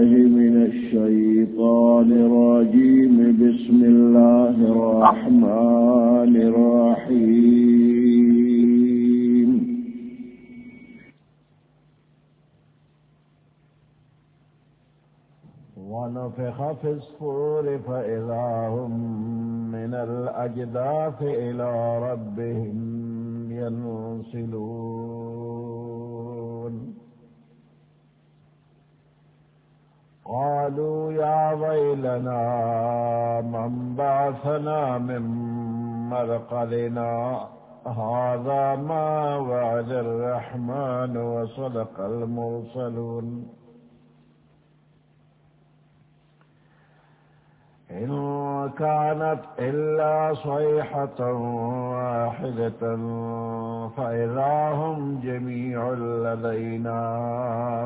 بالله من الشيطان الرجيم. بسم الله الرحمن الرحيم. ونفخ في الصور فإذا هم من الأجداث إلى ربهم ينصلون. قالوا يا ويلنا من بعثنا من مرقلنا هذا ما وعد الرحمن وصدق المرسلون. إن كانت إلا صيحة واحدة، فإذا هم جميع لدينا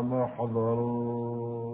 محضرون.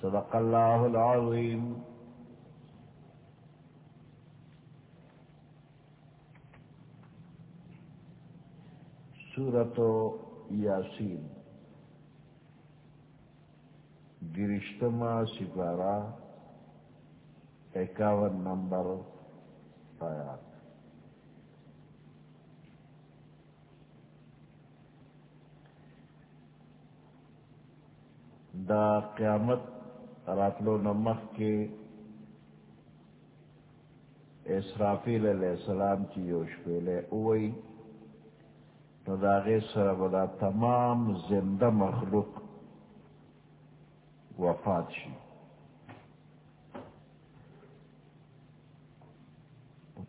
صدق الله العظيم. سورة ياسين گرشتما سپارہ اکاون نمبر آیات. دا قیامت راتلو نمخ کے اسرافیل علیہ السلام کی یوش پہلے اوئی تو داغے سر بدا تمام زندہ مخلوق وفات شی۔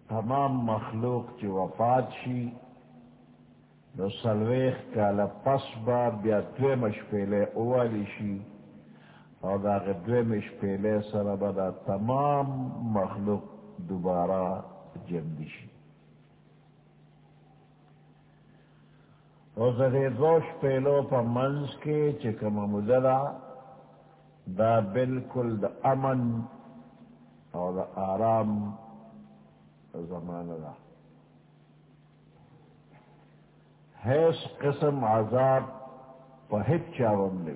تمام مخلوق چی وفات شی، نو سلویخ کالا پس با بیا دوی مشپیلے اوالی شی۔ اور داغ دوی مشپیلے سر بدا تمام مخلوق دوبارہ جمدی اور زدے دوش پیلو پا منز کے چکم مدلہ دا بالکل دا امن اور دا آرام زمانہ دا. حیث قسم عذاب پہت چاون لے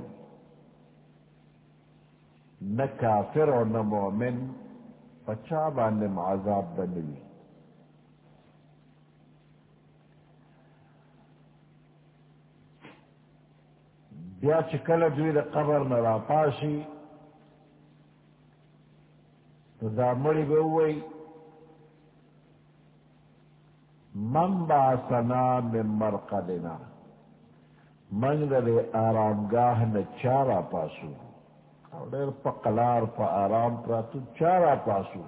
نہ کافر اور نہ مومن پچا باندم عذاب بنوی بیا چکل دوی دا قبر نرا پاسی تو دا مڑی بوئی من باسنا من مرقدنا، من دا دے آرامگاہ نا چارا پاسو اور دیر پا قلار، پا آرام پراتو چارا پاسو.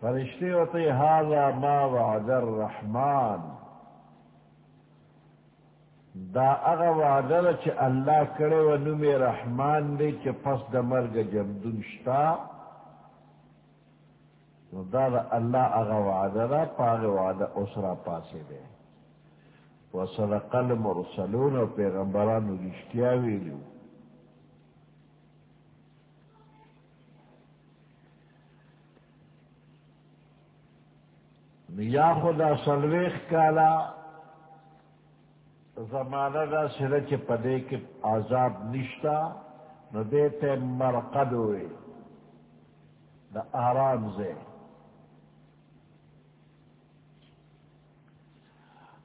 فرشتے ہوتے هذا ما وعد الرحمن. دا اغا وعدل چ اللہ کرے و نم رحمان دے چ پس دا مرگ جمدن شتا. دا دا اللہ اغا وعدل پاغ وعد اسرا پاسے دے. و صدق المرسلون و پیغمبران رشتیا ویلو. یا خدا سلویخ کالا، زمانہ دا سرچ پدے کے عذاب نشتا، نو دیتے مرقد ہوئے، دا آرام زے.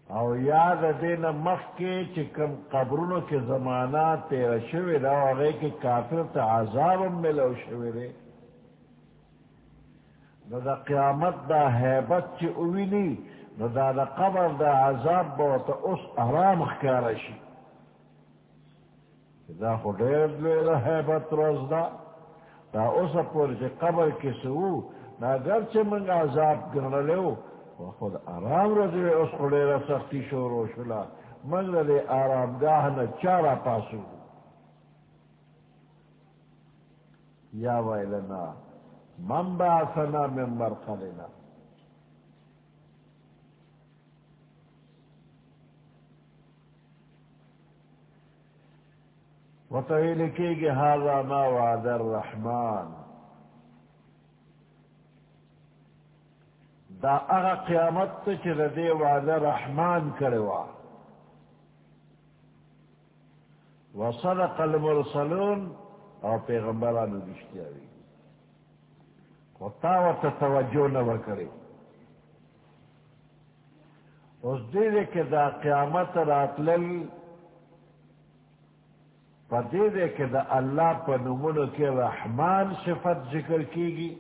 او یاد دین مخ کے چکم قبرونو کے زمانہ تیرا شوی دا وغی کے کافر تا عذاب ملو شوی دے نو دا قیامت دا حیبت چی اوینی نو دا دا قبر دا عذاب با تا اس احرام خکارشی دا خو دیر دوی دا حیبت روز دا دا اس پور چی قبر کسو نا گرچه منگ عذاب گرنلیو خود آرام رضوی اس خلیرہ سختی شور و شلا مگر دے آرام گاہ نہ چارا پاسو یا ویلنا من بعثنا من مرقلنا وطویل کی گی هذا ما وعد الرحمن. دا اغا قیامت تو چل دے وعد رحمان کروا وصدق المرسلون او پیغمبرانو دشتیاوی و تاوت توجہ نو کرے اس دے دے کہ دا قیامت رات لل پا دے دے کہ دا اللہ پا نمونو کے رحمان صفت ذکر کی گی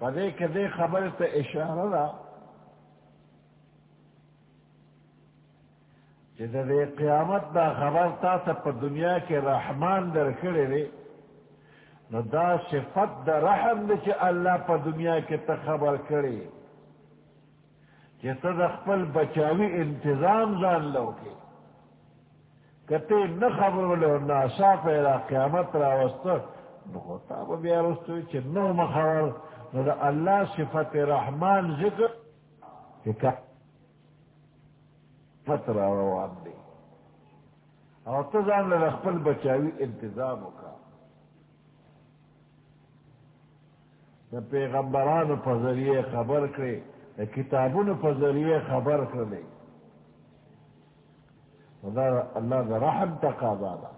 پدے کے دے خبر تو اشارہ دا دے قیامت دا خبر تا تا پا دنیا کے رحمان در کرے دے نو دا صفت دا رحم دے چی اللہ پا دنیا کے تا خبر کرے چی تا دا خپل بچاوی انتظام زان لو کے کتے نہ خبر لو ناسا پیدا قیامت را وسط نو ہوتا با بیا رستوی چی نو مخبر نو دا اللہ صفت رحمان ذکر کہ فتر روان دے اور تزان لخپل بچاوی انتظام کا دا پیغمبران پر ذریعے خبر کرے دا کتابون پر ذریعے خبر کرے دا اللہ دا رحم تقاضا دا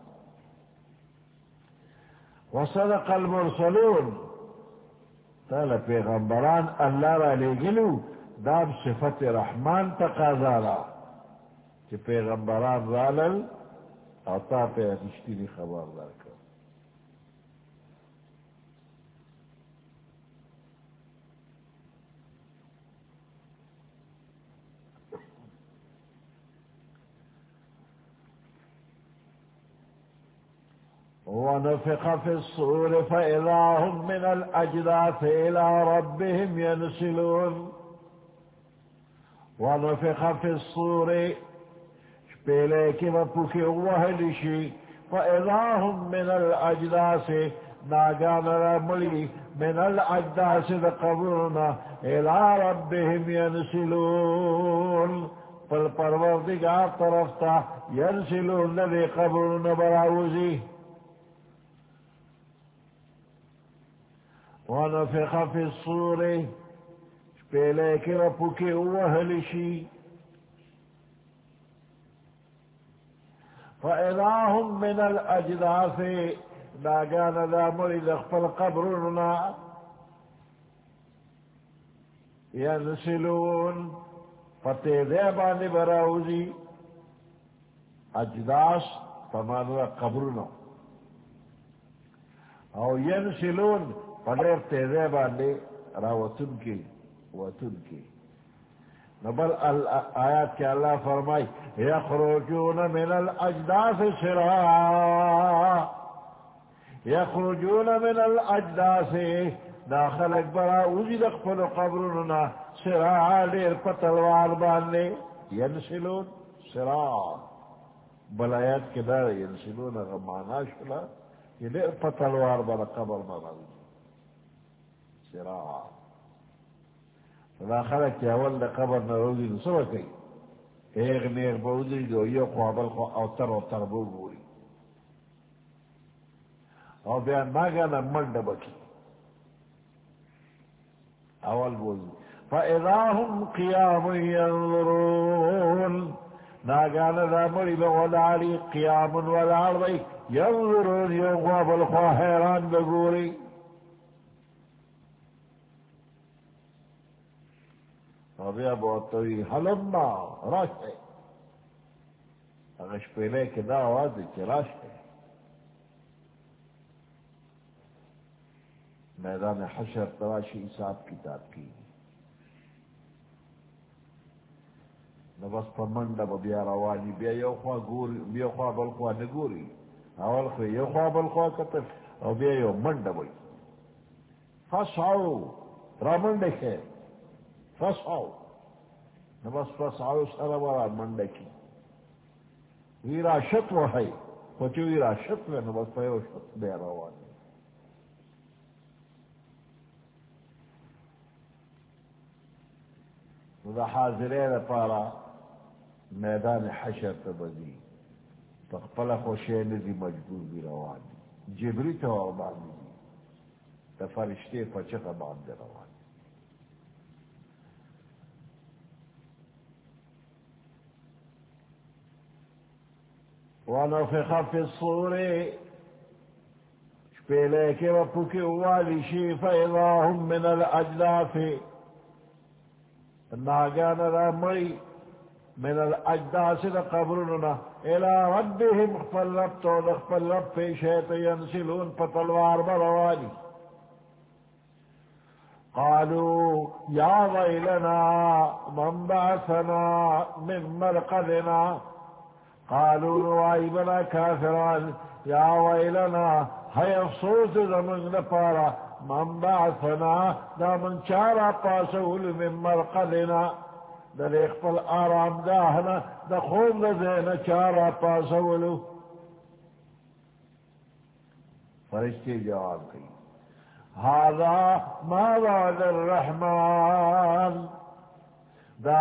وصدق المرسلون. تالا پیغمبران اللہ را لے گلو دام صفت رحمان تقاضا را کہ پیغمبران رالل اور تا پہ رشتی خبر خبردار کر۔ ونفخ في الصور فإذا هم من الأجداث إلى ربهم ينسلون. ونفخ في الصور شبيليك وبك وهلشي فإذا هم من الأجداث ناقان رملي من الأجداث لقبرنا إلى ربهم ينسلون. فالپروردگار طرفتا ينسلون لذي قبرنا براوزي ونفخ في الصور. شبيليك ربك وهلشي فإذا هم من الأجداث لا كان ذا مريد اخفل قبرنا ينسلون فتذيبان براوزي اجداس فماذا قبرنا او ينسلون پڑے تیزے باندھے راوتن کی وطن کی نبل آیات کے اللہ فرمائی یخرجون من الاجداث سرا یخرجون من الاجداث داخل اکبرا اوزی دخفل قبرنا سرا دیر پتلوار باندھے ینسلون سرا بل آیات کے دار ینسلون غمانا شلا یہ دیر پتلوار باندھا قبر باندھا سرا دا خلق چی اول دا قبر نروزی نو سوا کئی ایغ نیغ بودی دو یو خوابل خو اوتر اوتر بو بوری. او بیان ناگانا مند بکی. اول بودی فَإِذَا هُمْ قِيَامٌ يَنظُرُونَ ناگانا دا مری بغلاری قیام والعرضی ينظرون یو خوابل خو حیران بگوری. بیا بہت ہلما راش ہے۔ اگر پہلے کے دا آواز کہ راش ہے۔ میدان حشر تراشی حساب کتاب کی۔ نو بس پر منڈا با بیا روانی، بیا یو خواہ گوری، بیا خواہ بل خواہ نگوری۔ اول خواہ یو خواہ بل خواہ کتر، او بیا یو منڈا بای فس آو را منڈا خیر۔ فس آو نو سر ورا منڈا کی ویرا شت وحی خوچو ویرا شت وی نو بس پیو شت روانی دا حاضرین پارا میدان حشر تبدی تخپل خوشی نزی مجبور بھی روانی جبری تو اربانی دی تا فرشتے پچک باندے روانی ونفخ في الصور. شبيليك وفك والي شي فإذا هم من الأجلاف ناگان را مئی من الاجداس دا قبرنا الى ربهم خفل رب تو دخفل رب پیشیت ینسلون پتلوار بروانی. قالوا يا ويلنا من بعثنا من مرقدنا. قالوا نوائبنا كافران، يا ويلنا، هيا افسوس زمن لپارا، من بعثنا دا من چارا پاسول من مرقدنا. دا لیخفل آرام داہنا دا خون دا چارا پاسولو فرشتی جواب کی هذا ما وعد الرحمن.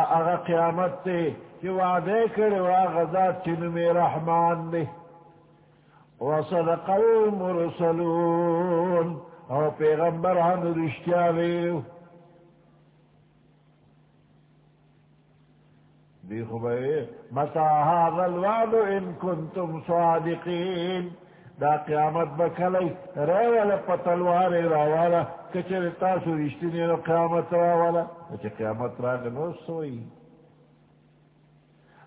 اغا قیامت تے کہ وعدے کرے واغا ذات چنمی رحمان دے۔ وصدق المرسلون۔ او پیغمبر ہم رشتیا ویلو۔ دیکھو بھائی متا هذا الوعد ان کنتم صادقین۔ دا قیامت بکلی ریوالا پتلوار راوالا۔ کچر تاسو رشتینی نو قیامت راوالا کچر قیامت راگ نو سوئی.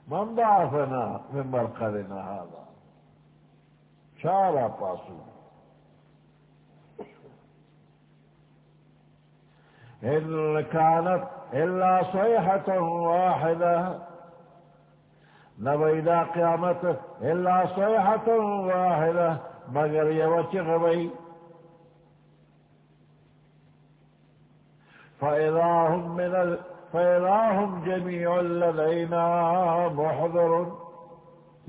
من بعثنا من مرقدنا هذا. چارا پاسو. إن كانت إلا صيحة واحدة. نبيدا قيامته إلا صيحة واحدة، مگر يوچ غبي فإذا هم من ال... فإذا هم جميع لدينا محضر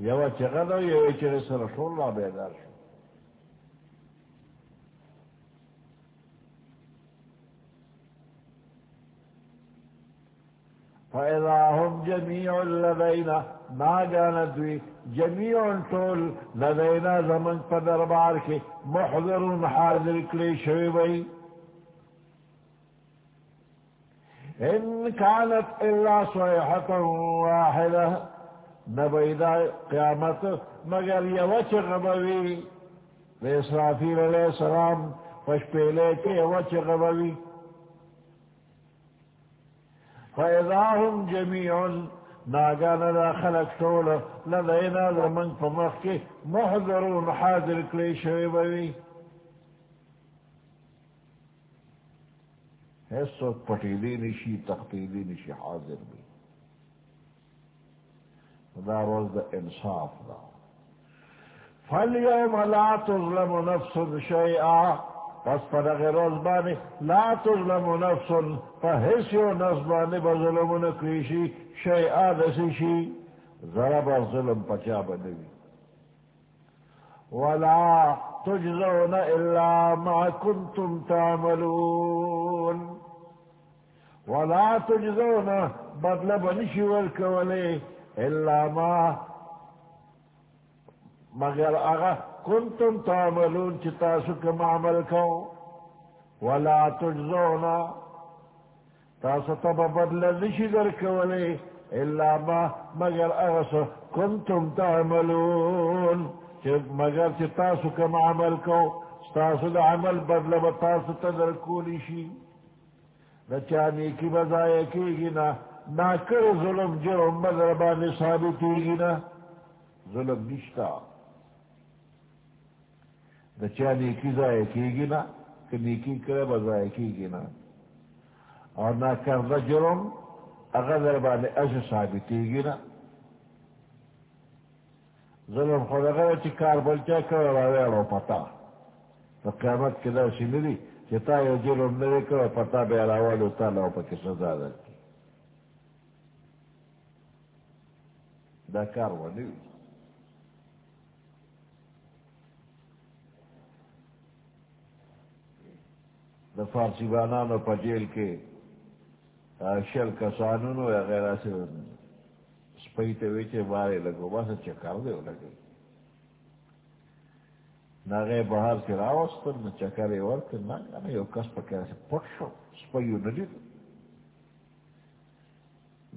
يوچ غدو يوچ رسول الله بيدار شو فإذا هم جميع لدينا، ما جانت جاندوي جميع طول لدينا زمن قدر بارك محضر حاضر كلي شوي إن كانت إلا صيحة واحدة نبيدا قيامته مگر يوچ غبوي لإسرافيل عليه السلام فشبيليك يوچ غبوي فإذا هم جميع ناغانا دا خلق طول لدينا لمن فمخي محضرون حاضر كلي شوي حصت پٹیلی نشی تختیلی نشی، حاضر بھی۔ دا روز دا انصاف دا۔ فاليوم لا تظلم نفس شيئا۔ پس پر اگر روزبانی لا تظلم نفس فحس یو نصبانی بظلم نکریشی شیعا دسیشی ضرب ظلم پچا بنوی۔ ولا تجزون الا ما كنتم تعملون۔ ولا تجزون مطلب بدل بنشي والكولي الا ما مگر اغا کنتم تعملون چی تاسو کم ولا تجزونا تاسو بدل نشی در کولی الا ما مگر اغسو کنتم تعملون. چی مگر چی تاسو کم عمل عمل بدل با تاسو تدر کولی شی چا نیکی بزائے کی گی نا نہ کر ظلم جرم بدربان ثابتی گی نا ظلم نشتا۔ دا چا نیکی ضائع کی گی نا کہ نیکی کرے بزائے کی گی نا اور نہ کر جرم اگر دربان ایسے ثابتی گی نا ظلم خود اگر چی کار بلچا کرو راویڑو پتا۔ تو قیامت کے در سنری چتا یو ظلم نرے کرو پتا بے علاوہ تا لو پا کی سزا در کی دا کار ونی دا فارسی بانانو پا جیل کے شل کسانونو یا غیرہ سے سپیتے ویچے بارے لگو بس چکر دے لگے ناغے باہر سے راوستن، نہ چکرے ورکن یو کس شو سپیو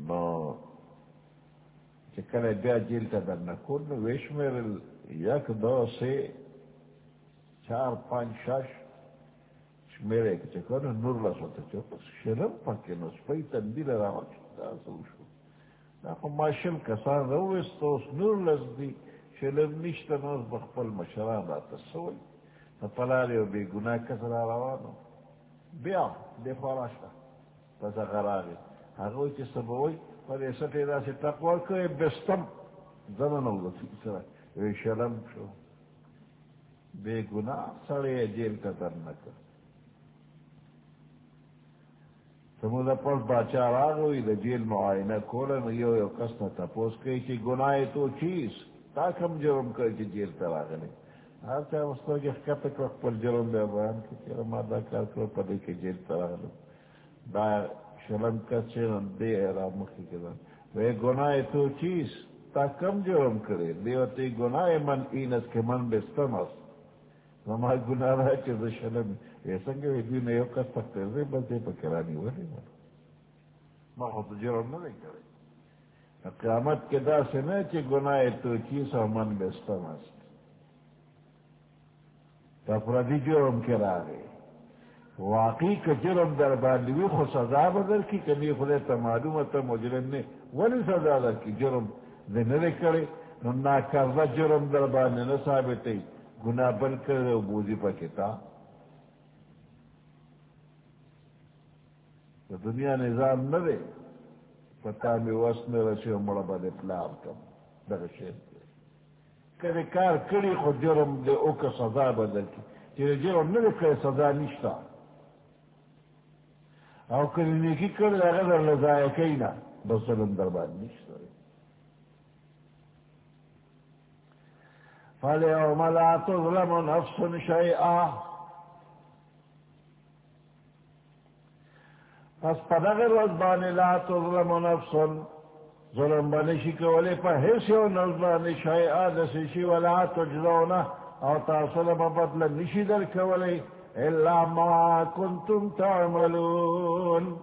نو، چکرے بیا جیل تا در نکون ویش میرے یک، دو سے چار پانچ شاش میرے چکر نور لسوتا چکر شرم پاکی نو سپی تندیل راوستن، دا سوشو ماشل کسان روستو نور لزدی شلم نشتا نوز بخپل مشران را تسوی پلالی و بی گناہ کس را روانو بیا بی خواراشتا پس غراغی اگوی چی سبوی پر ایسا تیدا سی تقوار که بستم. زنن اللہ فی سرا وی شلم شو. بے گناہ سڑے جیل کا در نکر سمودہ پس باچا راغوی دا جیل معائنہ کولن یو یو کسنا تا پوس کئی چی گناہ تو چیز تا کم جرم کر چی جیل تا راغلی. ہر چاہ مستو کی خکت کرک پر جرم بے بیان کی چیرا ما دا کار کرو پدے کی جیل تا راغلی دا شلم کچے نن دے را مخی کدن وے گناہ تو چیز تا کم جرم کرے دیوتی گناہ من اینت کے من بستم است. نما گناہ رہا چیز شلم سنگے وی نے یو کس تک تے بلتے پکرانی ولی ما خود جرم نہ کرے قیامت کے دا سے نہ کہ گناہ تو چیز اور من بیستم است. تفردی جرم کے راگے. واقعی کا جرم در باندوی خو سزا بدر کی کمی خودے تا معلوم تا مجرم نے. ولی سزا در کی جرم دے نہ کرے. نہ کرنا جرم در باندے نہ ثابت گناہ بن کر بوزی پا کتاب دنیا نظام نہ دے پتا میں وس میں رسی مڑا بدے پلار کم درشے کرے کار کڑی خو جرم دے او کا سزا بدل کی چیرے جرم نہ دے سزا نشتا او کلی نیکی کرے اگر در لزائے کئی بس ظلم دربان نشتا فَلْيَوْمَ لَا تُظْلَمُ نَفْسٌ شَيْئًا پس پدغر وزبان لا تظلم نفس. ظلم بنشی کولی پا حسی و نظبان شیعہ دسیشی ولا تجزونا او تاصل ببطل نشی در کولی، الا ما کنتم تعملون.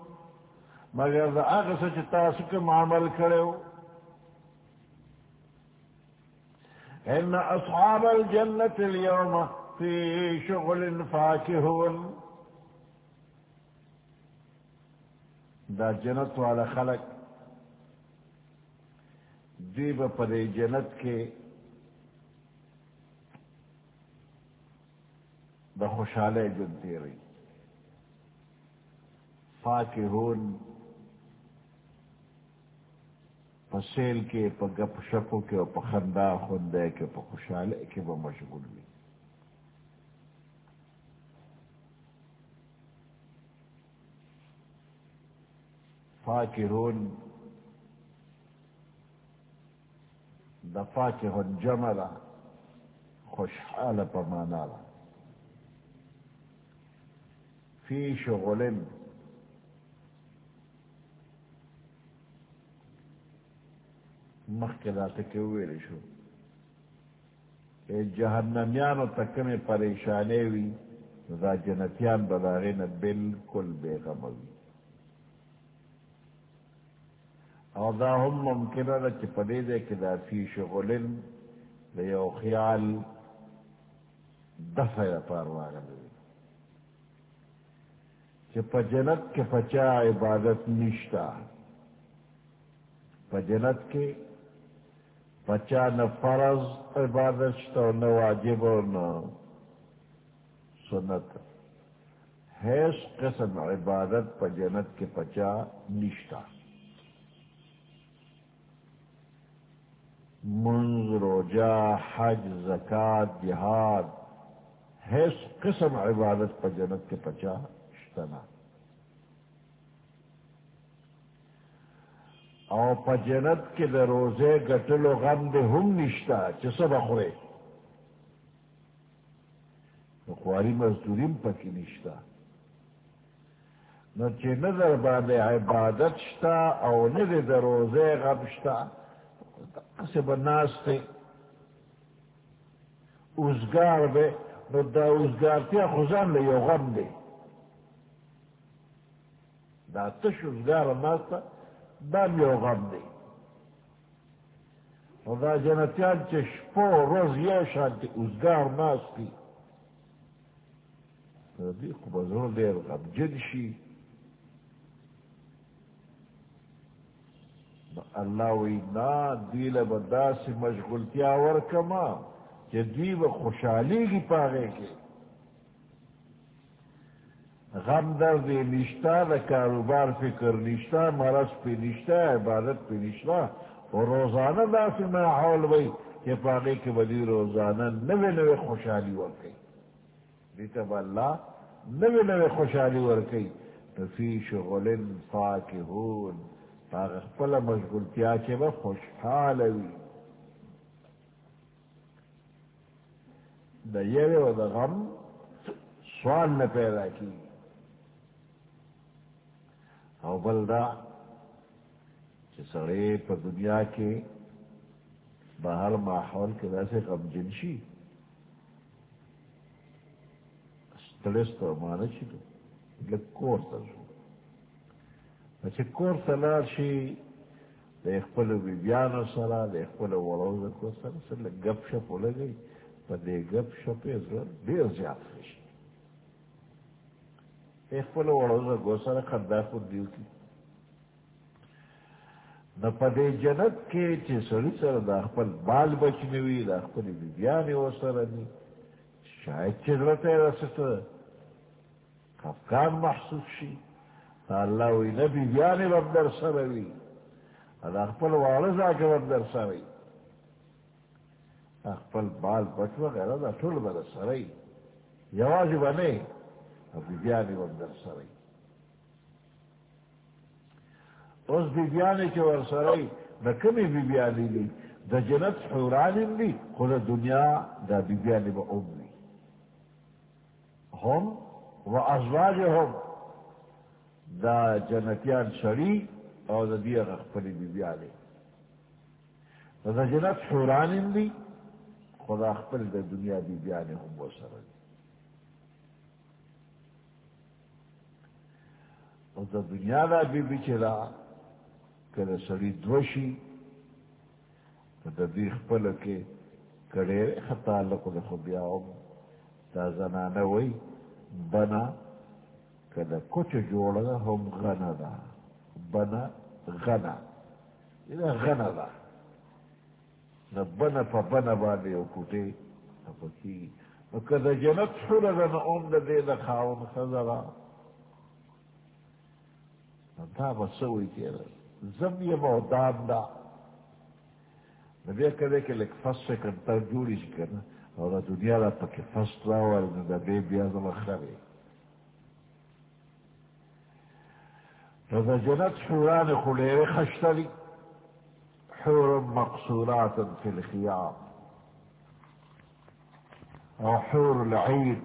مگر دا اغسا چی تاسکم عمل کرو ان اصحاب الجنة اليوم في شغل فاكهون دا جنت والا خلق. دیب پدے جنت کے دا خوشحالے جنتی رہی فاکہون ہون پسیل کے پا گپ شپو کے پا خندا خندے کے پا کے با مشغول بھی فاکرون دا فاکہن جملا خوشحال پمانا فی شغلن مخلا تک ویل شو۔ اے جہنمیانو تکمی پریشانے وی، دا جنتیان بداغین بالکل بے غموی او دا هم ممکنه ده چې په دې ده کې دا فی شغلن د یو خیال دفع لپاره راغلی کہ پجنت کے پچا عبادت نشتا پجنت کے پچا نہ فرض عبادت نہ واجب اور نہ سنت. حیث قسم عبادت پجنت کے پچا نشتا منز روجا، حج، زکات، جہاد حیث قسم، عبادت پجنت کے پچا شتنا۔ او پجنت کے دروزے گٹلو غم دے ہم نشتا چسب اخرے خواری مزدوریم پکی نشتا۔ نو چی نظر باندے عبادت شتا او ندے دروزے غم شتا۔ کسی بناستے اوزگار بے نو دا اوزگار تیا خوزان لے یو غم دے دا تش اوزگار ناستا دم یو غم دی او دا جنتیان چه شپو روز یو شانتی ازگار ناس کی دی خوب از رو دیر غم جد اللہ وی نا دیل بدا سی مشغولتیا ورکما کہ دی با خوشحالی کی پاگے کے غم درد نشتا دا کاروبار فکر نشتا مرض پہ نشتا عبادت پہ نشتا اور روزانہ دا سے ماحول بھائی کہ پاگے کے بدی روزانہ نوے نوے خوشحالی ورکی دیتا با اللہ نوے نوے خوشحالی ورکی فی شغل فاکہون پاگ اخپل مشغولتیا کے با خوشحال وی دا یہ و دا غم سوال نہ پیدا کی او بلدا کہ سڑے پر دنیا کے باہر ماحول کے ویسے غم جنشی تڑس تو مانا چی کور تر شو اچھا کور تلار شی دے اخپل بیبیانو سرا دے اخپل وروز کو سرا سر لگ گپ شپ ہو لگئی پا دے گپ شپ ازر دیر زیاد خشی اخپل وڑوزا گوسر خدا خود دیو کی. نہ پدے جنت کے چھ سڑی سر دا خپل بال بچنوی دا خپل بیبیانی و سرنی شاید چې چزرت ہے رسط خفکان محسوس شی تا اللہ وی نبی بیانی رب در سروی دا خپل وارزا کے رب در سروی خپل بال بچ وغیرہ دا ٹھول بر سروی یوازی بنے بیبیانی ور در سرائی اس بیبیانی کے ور سرائی دا کمی بیبیانی لی دا جنت حورانی لی خود دنیا دا بیبیانی با ام لی ہم و ازواج ہم دا جنتیان شری اور دا دیا غفلی بیبیانی دا جنت حورانی لی خدا اخبر دا دنیا بی بیبیانی ہم وہ سرائی اور دا دنیا دا بی بی چلا کہ دا سڑی دوشی دا دیخ پل کے کڑے خطا لکو دا خبیاؤں دا زنانا وی بنا کہ دا کچھ جوڑا ہم غنا دا بنا غنا یہ غنا دا دا بنا پا بنا باندے او کٹے پا کی کہ دا جنت حر دا نا اون دا دے دا خاون خزرہ دا بسوئی کے زم یہ محدام دا نبی کرے کہ لک فس سے کنتر جوڑی سی کرنا اور دنیا دا پکی فس راوال دا بے بیا زم خرے دا جنت حوران خلیر خشتری حور مقصورات فی الخیام. او حور العید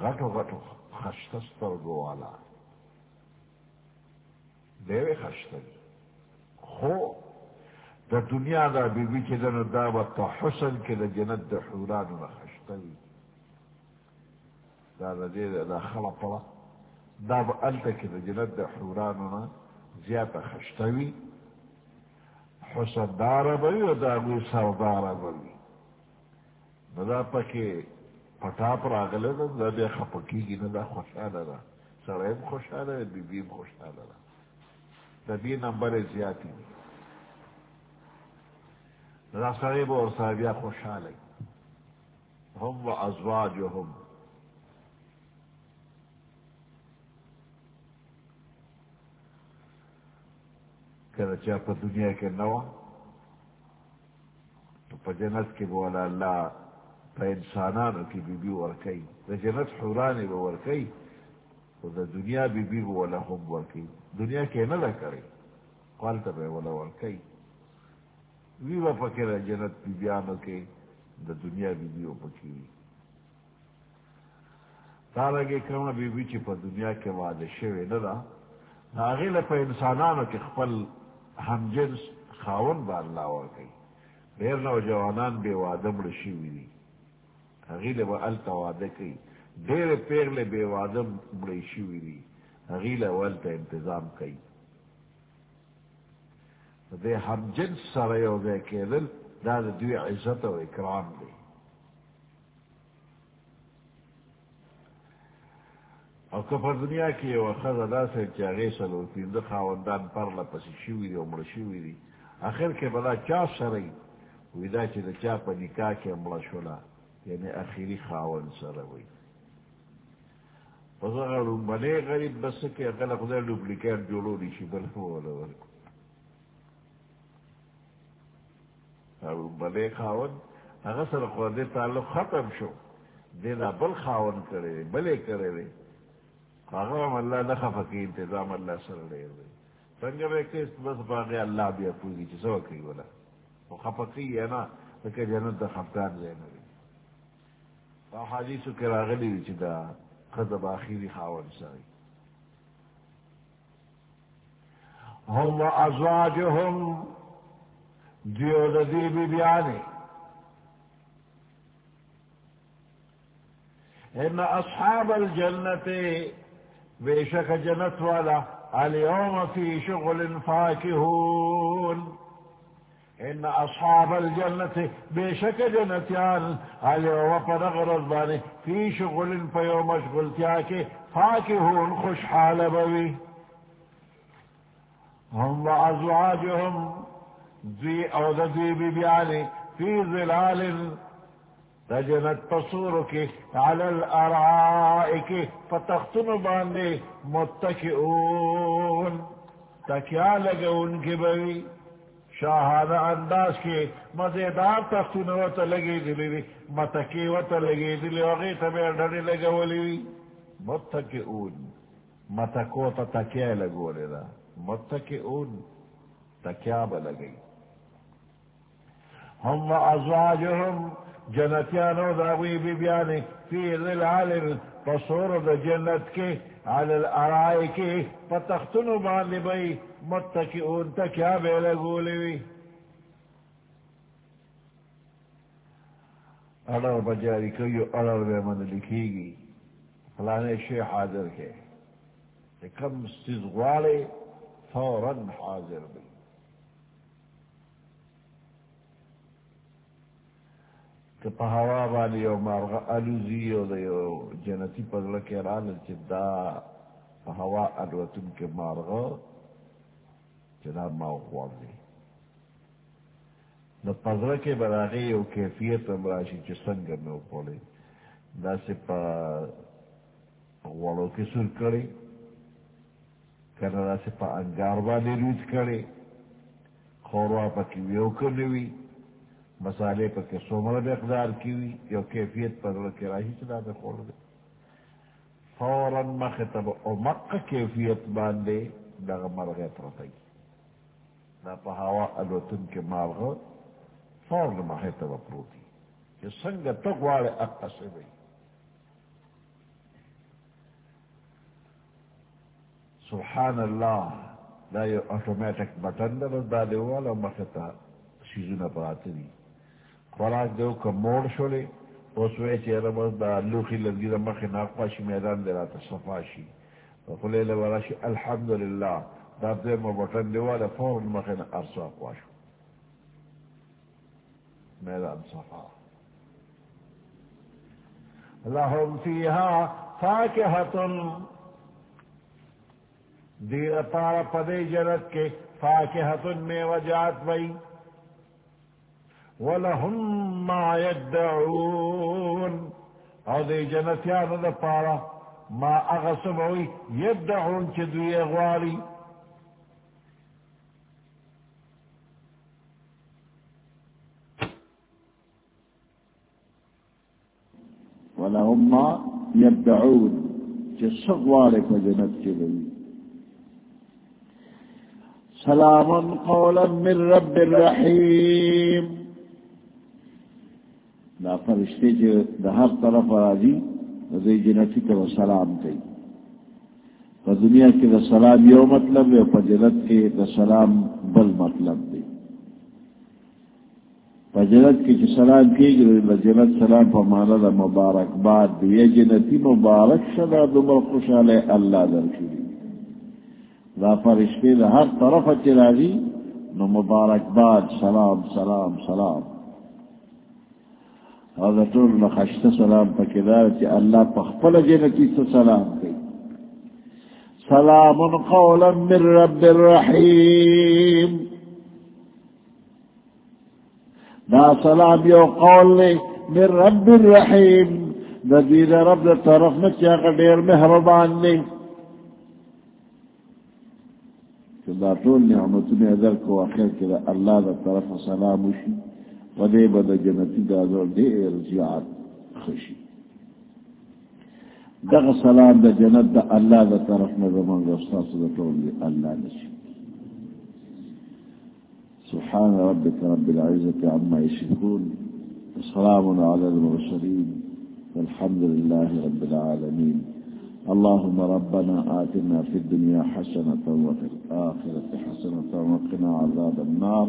غٹو غٹو خشتستر گوالا. دیوے خشتری خو دا دنیا دا بی بی کے دن دا بتا حسن کے دا جنت دا حوران خشتری دا دا دا خلا پلا. دا با علتا کے دا جنت دا حوران دا زیادہ خشتری حسن دارا بوی و دا بی سردارا بوی دا پا کے پٹا پر آگلے دا دا بے خپکی گی دا خوشانا دا سڑیم خوشحال ہے بی بیم خوشحال ہے تبھی نمبر زیادی زیادتی سڑے اور صاحبیا خوشحال ہے ہم و ازواج ہم کہ چاہ دنیا کے نوا۔ تو جنت کے بولا اللہ پہ انسانانو کی بی بی ورکی۔ دا جنت حورانی با ورکی۔ تو دا دنیا بی بی بولا هم ورکی۔ دنیا کے نہ کرے۔ قالتا بے ولا ورکی۔ وی با پکر جنت بی بیانو کے دا دنیا بی بی پکی۔ تارگے کرنا بی بی چی پا دنیا کې کے وعدے شوے ندا۔ ناغیل پا انسانانو کے خپل ہم جنس خاون با اللہ ورکی دیر نوجوانان بے وادم رشی ہوئی حغیل با علتا وعدہ کی دیر پیغل بے وادم رشی ہوئی حغیل والتا انتظام کی دے ہم جنس سرے ہو گئے کہ دل دا دوی عزت و اکرام دے. اور کفر دنیا کی وہ خز ادا سے چاہے سلو پیند خاوندان پر لا لپسی شوی دی عمر شوی دی آخر کے بلا چا سرئی ویدا چې د چا په نکاح کې مړه شولا یعنی اخیری خاون سره وي. پس هغه لومبنی غریب بس کې هغه خدای ډوپلیکیټ جوړولی شي بل وله ورکو لومبنی خاون هغه سره خو دې تعلق ختم شو. دې بل خاون کړی بلې کړی هغه الله نه خفه کې انتظام الله سره دی څنګه به کې بس باغې الله بیا پوهږي چې څه وکړي ولا خپکی ہے نا کہ جنت دا خفگان زین ہوئی حادیث کے راغلی چی دا خضب آخیری خاون سائی ہم و ازواجہم، دیو دا دی بی بیانی ان اصحاب الجنت بے شک جنت والا، اليوم فی شغل فاکہون۔ ان اصحاب الجنة بشك جنتيان عليه وفرغ رضباني في شغل فيو مشغل تياكي فاكهون خوش حال بوي هم وازواجهم ذي او ذي ببياني في ظلال تجنت تصورك على الارائك فتختن باندي متكئون تكيا لگون کے بوي شاہانہ انداز کے، مزیدار تختون وطا لگی دلی دی متکی وطا لگی دلی وغی تبیر ڈھڑی لگا ولی متکی اون متکو تا تکیا لگو لی دا۔ متکی تکیا با لگی ہم و ازواجهم جنتیانو داوی بی بیانی فی ظلال پسور دا جنت کے علی الارائی کے پتختنو باندی بئی متکئون تا کیا بے لگولی وی. اڑر بجاری کئیو اڑر بے من لکھی گی. فلانے شے حاضر کے کم سزغوالے فوراً حاضر بھی که کہ پہاوا والی او مارغ الوزی او دیو جنتی پدلکی رال چدا پہوا الوتن کے مارغ چدا ما غوار دی. نو پزره کې براغه یو کیفیت هم راشي چې څنګه مې وپولې داسې په غوړو کې سور کړی کنه داسې په انګار باندې روز کړی خوروا پکې یو کړی وي. مسالې پکې څومره مقدار کې وي یو کیفیت پزره کې راشي چې دا به خوړ دی فوراً مخه ته او مکه کیفیت باندې دغه مرغه پرته دا پا ہوا الوتن کے مارغ فور ماہے تو پروتی کہ سنگ تک والے سے بھائی سبحان اللہ، دا یو آٹومیٹک بٹن دا بس دا دیو والا مختا سیزونا پر آتی دی خوراک دیو کا موڑ شولے اس وے چہرہ بس دا لوخی لگی دا مخی ناقواشی میدان دے رہا تا صفاشی وقلے لوراشی الحمدللہ دا دے مو بٹن دیوالا فورن مخین ارسوا قواشو میدان صفا. لهم فيها فاكهة دیر پارا پدے جنت کے فاکہت میں وجات بئی ولہم ما یدعون او دے جنتیان دا پارا ما اغسم ہوئی یدعون چی دوی اغواری ولهم ما يدعون سغوارے کو جنت کے گئی سلام قولا من رب الرحیم. دا فرشتے جو دا ہر طرف راضی رضی جنتی کو سلام کئی پر دنیا کے دا سلام یو مطلب ہے پر جنت کے دا سلام بل مطلب دے پر جنت کی جو سلام کی جو جنت سلام پر مانا دا مبارک باد دی. یعنی یہ جنتی مبارک شدا دمر خوشحال اللہ در شدی دا فرشتے دا ہر طرف چراغی نو مبارک باد، سلام سلام سلام. اور طول نخشت سلام پکدار چی اللہ پخپل جنتی سے سلام کی سلام قولا من رب الرحیم. دا سلام یو قول لے من رب الرحیم. دا دید رب دا طرف میں چاکا دیر محربان لے. کہ دا طول نعمت میں ادھر کو آخر کہ اللہ دا طرف سلام وشی ودے بدا جنتی دادر دیر زیاد خوشی. دا سلام دا جنت دا اللہ دا طرف میں زمان دا استاس دا طول اللہ نشی. سبحان ربك رب العزة عما يشركون السلام على المرسلين والحمد لله رب العالمين اللهم ربنا آتنا في الدنيا حسنة وفي الآخرة حسنة وقنا عذاب النار.